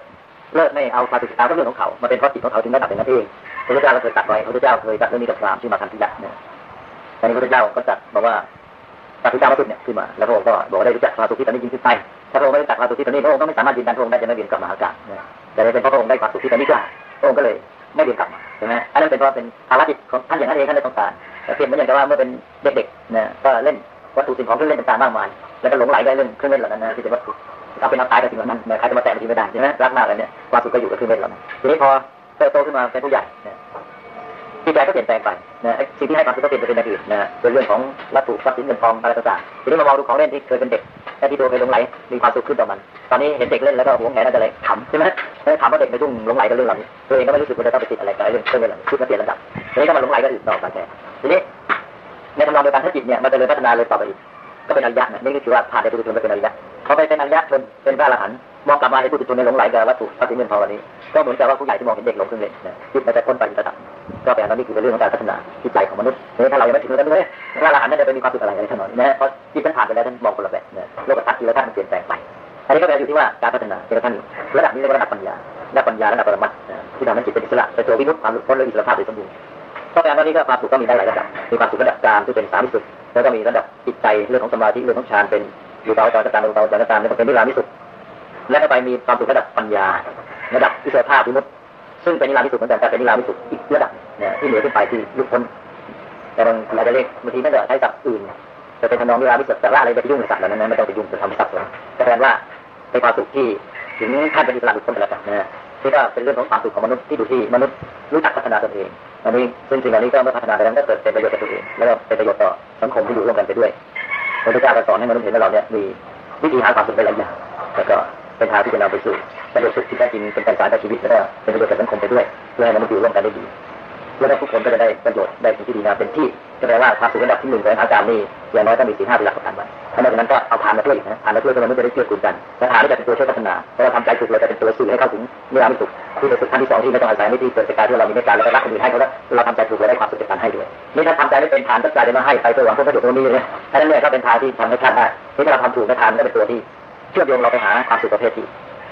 เลิกไม่เอาความสุขจากการก็เรื่องของเขามันเป็นเพราะจิตของเขาถึงได้ดับเป็นนั่นเองพระพุทธเจ้าเราเคยตัดไว้พระพุทธเจ้าเคยตัดเรื่องนี้กับพรามที่มาทันทีละเนี่ยแต่นี้พระพุทธเจ้าก็ตัดบอกว่า ตัดพุทธเจ้ามาสุดเนี่ยขึ้นมาแล้วพระองค์ก็บอกได้รู้จักความสุขที่ตอนนี้ยิ่งขึ้นไปถ้าพระองค์ไม่รู้จักความสุขที่ตอนนี้พระองค์ก็ไม่สามารถยืนยันพระองค์ได้จะไม่เวียนกลับมาหากาเนี่ยแต่เป็นเพราะพระองค์ได้ความสุขที่ตอนนี้กว่าพระองค์ก็เลยไม่เวียนกลับมาใช่ไหมอันนั้นเป็นเพราะเป็นภาระจิตของท่านอย่างนั้นเองท่านได้ต้องการเพียงเหมือนอย่างกับว่าเมื่อเป็นเด็กๆนี่ยก็เล่นวัตถุสิ่งของเครื่องเล่นต่างๆมากมายแล้วก็หลงไหลไปเรื่องเครื่องเล่นเหล่านั้นนะที่เป็นวัตถุเอาเป็นเอาตายกับสิ่งเหล่านั้นใครจะมาแตะมันทีไม่ได้ใช่ไหมรักมากเลยเนี่ยความสุขก็อยู่กับเครื่องเล่นเหล่านั้นทีนี้พอเติบโตขึ้นมาเป็นผู้ใหญ่ เนี่ยจิตใจก็เปลี่ยนแปลงไปนะสิ่งที่ให้ความสุขก็เปลี่ยนไปเป็นอย่างอื่นนะเป็นเรื่องของวัตถุทรัพย์สินเงินทองอะไรต่างๆทีนี้มามองดูของเล่นที่เคยเป็นเด็กแต่ที่ตัวเคยหลงไหลมีความสุขขึ้นต่อมัน ตอนนี้เห็นเด็กเล่นแล้วก็หวงแหนอะไรขำใช่ไหมขำว่าเด็กไปยุ่งหลงไหลกับเรื่องเหล่านี้ตัวเองก็ไม่รู้สึกว่าจะต้องไปติดอะไรกับเรื่องเครื่องเล่นเหล่านี้คิดมาเปลี่ยนระดับทีนี้ก็มาหลงไหลก็อื่นต่อไปแต่ทีนี้ในทำนองเดียวกันถ้าจิตเนี่ยมันจะเลยพัฒนาเลยต่อไปอีกก็เป็นอริยะนี่ก็คือว่าผ่านในปุถุชนไปเป็นอริยะพอไปเป็นอริยะจนเป็นพระอรหันต์มองกลับมาในปุถุชนในหลงไหลกับวัตถุทรัพย์สินเงินทองเหล่านี้ก็เหมือนกับว่าผู้ใหญ่ที่มองเห็นเด็กหลงเครื่องเล่นจิตมันจะพ้นไปอีกระดับ ก็แปลว่านี่คือเรื่องของการพัฒนาจิตใจของมนุษย์นี่ถ้าเรายังไม่ถึงนั้นเลยพระอรหันต์นั่นจะเป็นมีความสุขอะไรในขนมนะเพราะจิตมันผ่านไปแล้วท่านมองคนละแบบนะโลกทัศน์ทีละท่านมันเปลี่ยนแปลงไปอันนี้ก็แปลอยู่ที่ว่าการพัฒนาทีละท่านระดับนี้เรียกว่าระดับปัญญาระดับปัญญาระดับปรมัตถ์ที่ทำให้จิตเป็นอิสระเป็นตัววิมุตติความหลุดพ้นและอิสระภาพโดยสมบูรณ์เพราะอันวันนี้ก็ความสุขก็มีได้หลายระดับมีความสุขระดับกลางที่เป็นสามิสุขแล้วก็มีระดับจิตใจเรื่องของสมาธิเรื่องของฌานเป็นอยู่เบาจอยกตามเบาจอยกตามนี่ก็เป็นนิรามิสุขและก็ไปมีความสุขระดับปัญญา ระดับอิสรภาพวิมุต ซึ่งเป็นนิรามิสุขเหมือนกันแต่เป็นนิรามิสุขอีกระดับเนี่ยที่เหนือขึ้นไปที่ลุกพ้นแต่บางอาจจะเรียกบางทีไม่ได้ใช้ศัพท์อื่นจะเป็นทำนองนิรามิสุขแต่ว่าอะไรไปยุ่งในศัพท์เหล่านั้นไม่ต้องไปยุ่งจะทำให้สับสนแต่แปลว่าเป็นความสุขที่ถึงขั้นเป็นอิสระบุคคลไปแล้วกันนะนี่ก็เป็นเรื่องของความสุขของมนุษย์ที่ดูที่มนุษย์รู้จักพัฒนาตนเองอันนี้ซึ่งสิ่งเหล่านี้ก็เมื่อพัฒนาไปแล้วก็เกิดเป็นประโยชน์กับตัวเองแล้วก็เป็นประโยชน์ต่อสังคมที่อยู่ร่วมกันไปด้วยพระพุทธเจ้าก็สอนให้มนุษย์เห็นว่าเราเนี่ยมีวิธีหาความสุขได้หลายอย่างแล้วก็ เป็นทางที่จะนำไปสู่ประโยชน์สุขที่แท้จริงเป็นการสารต่อชีวิตแล้วก็เป็นประโยชน์กับสังคมไปด้วยเพื่อให้มนุษย์อยู่ร่วมกันได้ดีแล้วทุกคนก็จะได้ประโยชน์ได้สิ่งที่ดีงามเป็นที่ก็แปลว่าความสุขระดับที่หนึ่งของอาการย์นี่อย่างน้อยต้องมีสี่ห้าเป็นหลักประกันไว้ถ้านอกจากนั้นก็เอาทานมาช่วยนะทานมาช่วยเพื่อมนุษย์จะได้เชื่อคุณกันและทานนี่จะเป็นตัวช่วยพัฒนาเพราะเราทำใจสุขเราจะเป็นตัวสื่อให้เข้าถึงนิรามิสุขที่เป็นสุขขั้นที่สองที่ไม่ต้องอาศัยไม่ที่เกิดจากการที่เรามีเมตตาแล้วก็รักคนอื่นให้เขาแล้วเราทำใจถูกเราได้ความสุขจากการให้ด้วยนี่ถ้าทำใจไม่เป็นทานก็กลายเป็นว่าให้ไปเพื่อหวังผลประโยชน์ตรงนี้เลยถ้านั้นเนี่ยก็เป็นทานที่ทำให้ท่านได้นี่ถ้าเราทำถูกในทานก็เป็นตัวที่ เชื่อมโยงเราไปหาความสุขประเภทที่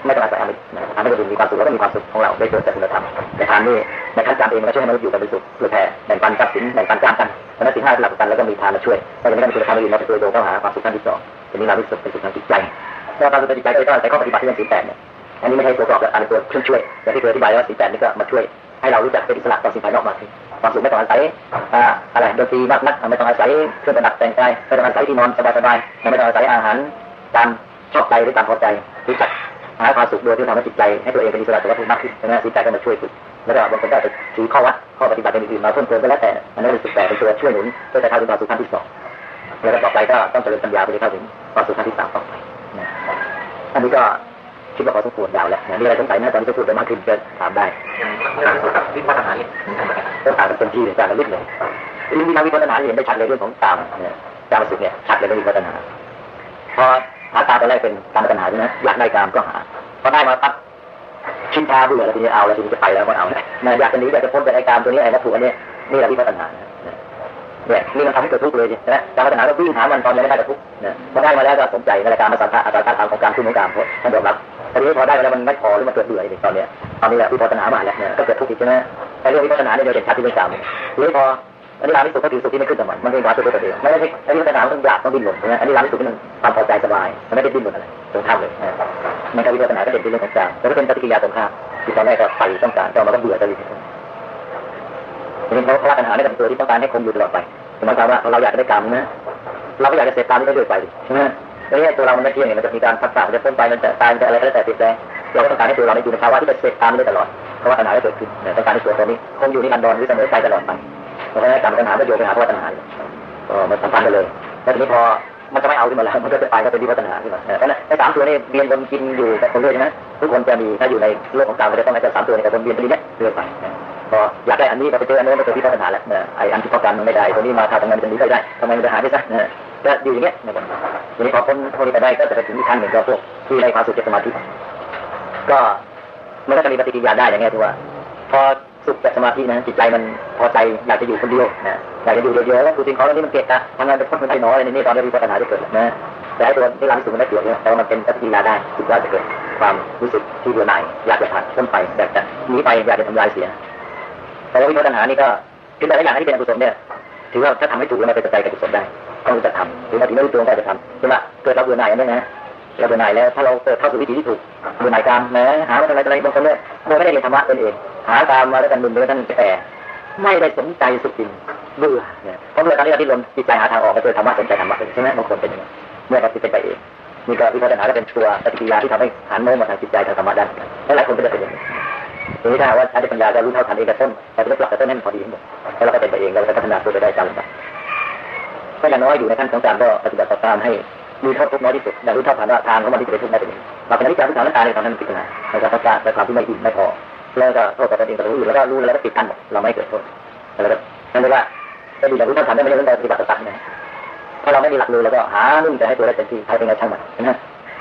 ไม่ต้องอาศัยอะไรทำให้คนอื่นมีความสุขแล้วก็มีความสุขของเราได้เกิดจากคุณธรรมแต่ทานนี่ในขั้นการเองมันก็ช่วยให้มนุษย์อยู่กันเป็นสุขเผื่อแผ่แบ่งปันทรัพย์สินแบ่งปันจ้างกันเพราะนั้นสิ่งห้าหลักกันแล้วก็มีทานมาช่วยถ้าอย่างนี้ก็มีคุณธรรมอื่นมาเป็นตัวโยงเข้าหาความสุขขั้นที่สองเป็นนิรามิสุขเป็นสุขทางจิตใจเพราะความสุขทางจิตใจก็ต้องอาศัยข้อปฏิบัติที่เป็นสีแปดเนี่ยอันนี้ไม่ใช่ตัวกรอบแต่เป็นตัวช่วยช่วยอย่างที่เคยอธิบายว่าสีแปดนี่ก็มาช่วยให้เรารู้จักเป็นอิสระต่อสิ่งภายนอกมากขึ้นความสุขไม่ต้องอาศัยอะไรดนตรีมากนักไม่ต้องอาศัยเครื่องประดับแต่งกายไม่ต้องอาศัยที่นอนสบายๆไม่ต้องอาศัยอาหารตาม ชอบใจหรือตามพอใจรู้จักหาความสุขโดยที่ทำให้จิตใจให้ตัวเองเป็นอิสระจากวัตถุมากขึ้นนะจิตใจก็มาช่วยฝึกแล้วก็บางคนก็ไปถือข้อวัดข้อปฏิบัติเป็นอื่นมาเพิ่มเติมก็แล้วแต่อันนั้นเป็นสุดแต่เป็นตัวช่วยหนุนเพื่อจะเข้าถึงความสุขขั้นที่สองแล้วต่อไปก็ต้องเจริญปัญญาไปเข้าถึงความสุขขั้นที่สามต่อไปอันนี้ก็คิดว่าพอสมควรยาวแล้วมีอะไรสงสัยไหมตอนนี้จะพูดไปมากขึ้นจะถามได้วิปัสสนาเนี่ยต้องต่างกันเต็มที่เลยต่างกันลึกเลยทีนี้วิปัสสนาเห็นได้ชัดเลยเรื่องของตามเนี่ยตามสุขเนี่ยชัดเลยเรื่องวิปัสสนาพอ หาตาตอนแรกเป็นการปัญหาใช่ไหมอยากได้กามก็หาพอได้มาปั๊บชินทาเบื่อแล้วทีนี้เอาแล้วทีนี้จะไปแล้วก็เอาเนี่ยอยากจะหนีอยากจะพ้นจากไอ้กามตัวนี้ไอ้วัตถุอันนี้นี่แหละวิปัสสนาเนี่ยนี่มันทำให้เกิดทุกข์เลยใช่ไหมการปัญหาเราวิ่งหามันตอนยังไม่ได้กระทุกข์เนี่ยพอได้มาแล้วก็สนใจในการมาสัมผัสอาการทางของการขึ้นของการเพราะท่านยอมรับทีนี้พอได้มาแล้วมันไม่พอหรือมันเกิดเบื่ออีกตอนเนี้ยตอนนี้แหละวิปัสสนามาแล้วเนี่ยก็เกิดทุกข์อีกใช่ไหมไอ้เรื่องวิปัสสนาเนี่ยเราเห็นชัดที่เรื่องกามหรือพอ อันนี้ร้านที่สุดก็คือสุขที่ไม่ขึ้นกับมันมันเป็นความสุขตัวเดียวไม่ใช่อันนี้พัฒนาต้องอยากต้องดิ้นรนนะอันนี้ร้านที่สุดมันความพอใจสบายมันไม่ได้ดิ้นรนอะไรตรงข้ามเลยมันก็วิปัสสนาก็เด่นที่เรื่องของกามแต่ก็เป็นปฏิกิริยาตรงข้ามที่ตอนแรกก็ไปต้องการต่อมาก็เบื่อจะดิ้นทีนี้เขาพละปัญหาในกับตัวที่ต้องการให้คงอยู่ตลอดไปหมายความว่าเราอยากจะได้กรรมนะเราก็อยากจะเสพกรรมนี้ก็ด้วยไปใช่ไหมแล้วเนี่ยตัวเรามันไม่เที่ยงมันจะมีการพัฒนามันจะพ้นไปมันจะตายมันจะอะไรก็แล้วแต่ติดแรงเราก็ต้องการให้ตัวเราอยู่ในภาวะที่จะเสพกรรมได้ตลอดเพราะว่าปัญหาได้เกิดขึ้นต้องการให้ตัวตนนี้คงอยู่ในการดอนหรือเสมอไปตลอดไป เพราะฉะนั้นการปัญหาก็โยงไปหาเพราะปัญหาก็มันสัมพันธ์กันเลย แล้วทีนี้พอมันจะไม่เอาขึ้นมาแล้ว มันก็จะไปก็เป็นวิปัสสนาขึ้นมาเพราะนั้นไอ้สามตัวนี้เวียนวนกินอยู่กับคนเรื่อยนะทุกคนจะมีถ้าอยู่ในโลกของการมันจะต้องไอ้สามตัวนี้กับนเวียนไปเรื่อยเรื่อยไปพออยากได้อันนี้ก็ไปเจออันนู้นก็เจอที่ปัญหาแล้วไอ้อันที่ป้องกันมันไม่ได้ตัวนี้มาทำทำไมมันจะหนีไม่ได้ทำไมมันจะหาไม่ได้ก็อยู่อย่างเงี้ยนะครับทีนี้พอพ้นพ้นไปได้ก็จะไปถึงอีกขั้นหนึ่งก็พวกที่ในความสุขจากสมาธิก็มันก็จะมีปฏิกิริยาได้อย่างเงี้ยที่ว่า พอสุขจากสมาธินะจิตใจมัน อใจอยากจะอยู่คนเดียวนะอยากจะอยู่เดียวๆแล้วดูสิ่งของนี้มันเกะกะทำงานเป็นคนเป็นน้อยในนี้ตอนนี้มีปัญหาจะเกิดนะแต่ตัวที่รังสุขมันได้เกิดเนี่ยแต่ว่ามันเป็นปฏิกิริยาได้จิตว่าจะเกิดความรู้สึกที่เบื่อหน่ายอยากจะผ่านพ้นไปอยากจะหนีไปอยากจะทำลายเสีย แต่ว่าวิปัสสนานี่ก็คือแต่ละอย่างที่เป็นอกุศลเนี่ยถือว่าถ้าทำให้ถูกแล้วมันเป็นปัจจัยกับกุศลได้ต้องรู้จักทำถึงแม้ถึงไม่รู้ตัวก็จะทำใช่ไหมเกิดเราเบื่อหน่ายกันได้นะเราเบื่อหน่ายแล้วถ้าเราเกิดเข้าสู่วิธีที่ถูกเบื่อหน่ายการนะหาอะไรอะไรบางคนเนี่ยโดยไม่ได้เรียนธรรมะเป็นเองหาตามมาแล้วกันมึนแล้วกันแต่ ไม่ได้สนใจสุดจริงเบื่อเนี่ยเพราะเมื่อการที่เราดิ้นรนจิตใจหาทางออกก็เจอธรรมะสนใจธรรมะใช่ไหมบางคนเป็นอย่างนี้เมื่อเราคิดเป็นไปเองนี่ก็วิปัสสนาก็เป็นตัวปฏิกิริยาที่ทำให้หันโน้มมาทางจิตใจทางธรรมะได้และหลายคนก็จะเป็นอย่างนี้ทีนี้ถ้าว่าใช้ปัญญาจะรู้เท่าทันเองกับต้นแต่จะปรับกับต้นให้มันพอดีทั้งหมดแล้วเราก็เป็นไปเองเราจะพัฒนาตัวไปได้ตามลำดับก็อย่างน้อยอยู่ในขั้นของการก็ปฏิบัติต่อตามให้มีโทษทุกน้อยที่สุดอย่ารู้เท่าทันว่าทางของมันที่จะเป็นทุกข์ได้เป็นยังไงเราเป็นนิจจังทุกขังนัตตาในตอนนั้นพิจารณาในการประกาศในความที่ไม่อิ่มไม่พอ แล้วก็โทษกับตัวเองกับรู้อยู่แล้วก็รู้แล้วก็ปิดกั้นเราไม่เกิดโทษแล้วก็นั่นเรียกว่าจะดีแต่รู้เท่าทันได้ไม่ใช่เรื่องปฏิบัติต่อตามนะถ้าเราไม่มีหลักเลยแล้วก็หานึ่งจะให้ตัวได้เต็มที่ใครเป็นไงช่างมันนะ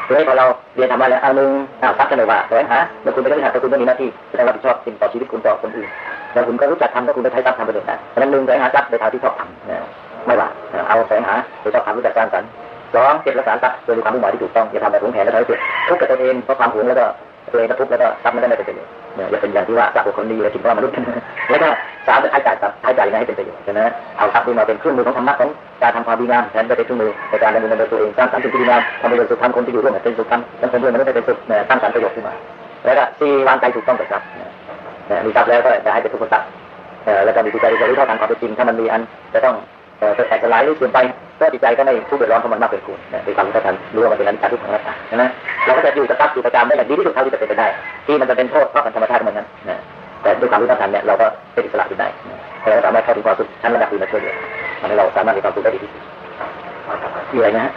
ทีนี้พอเราเรียนธรรมะแล้วเอาหนึ่งอ้าวซักกันเลยว่าแสวงหาเมื่อคุณเป็นนักวิชาคุณต้องมีหน้าที่แสดงรับผิดชอบสิ่งต่อชีวิตคุณต่อคนอื่นแล้วคุณก็รู้จักทำถ้าคุณไปใช้ทรัพย์ทำประโยชน์ได้เพราะนั้นหนึ่งแสวงหาทรัพย์ในทางที่ชอบทำไม่ว่าเอาแสวงหาโดยชอบทำรู้จักการสรรสองเก็บรักษาทรัพย์โดยมีความมุ่งหมายที่ถูกต้องอย่าทำแบบหวงแหนแล้วทำให้เกิดทุกข์กับตนเองเพราะความหวงแล้วก็ เองก็ทุกแล้วก็ทรัพย์มันก็ไม่เป็นประโยชน์เนี่ยอย่าเป็นอย่างที่ว่าจากบุคคลดีและคิดว่ามนุษย์แล้วก็สามใช้จ่ายครับใช้จ่ายยังไงให้เป็นประโยชน์ฉะนะเอาทรัพย์นี้มาเป็นเครื่องมือของธรรมะของการทำความดีงามแทนจะเป็นเครื่องมือในการดำเนินดำเนินตัวเองสร้างสรรค์สิ่งที่ดีงามทำประโยชน์สุขธรรมคนที่อยู่ร่วมกันเป็นสุขธรรมสังคมด้วยมนุษย์ได้เป็นสุขเนี่ยสร้างสรรค์ประโยชน์ขึ้นมาแล้วก็สี่วางใจถูกต้องกับทรัพย์มีทรัพย์แล้วก็จะให้เป็นทุกข์ทรัพย์แล้วก็มีจิตใจที่รู้เท่าทันความเป็นจริงถ้ามันมีอันจะต้อง เอ่อจะแตกสลายหรือเปลี่ยนไปก็จิตใจก็ไม่ทุกข์เดือดร้อนเพราะมันมากเกินควรเนี่ยด้วยความรู้เท่าทันรู้ว่ามันเป็นอนิจจทุกขังอนัตตานะเราก็จะอยู่กับทัพอยู่ประจำได้อย่างดีที่สุดเท่าที่จะเป็นไปได้ ที่มันจะเป็นโทษเพราะมันธรรมชาติของมันนั้นนะแต่ด้วยความรู้เท่าทันเนี่ยเราก็เป็นอิสระอยู่ได้นะเราสามารถเข้าถึงความสุขชั้นระดับอื่นมาช่วยเหลือทำให้เราสามารถมีความสุขได้ดีที่สุดมีอะไรนะฮะ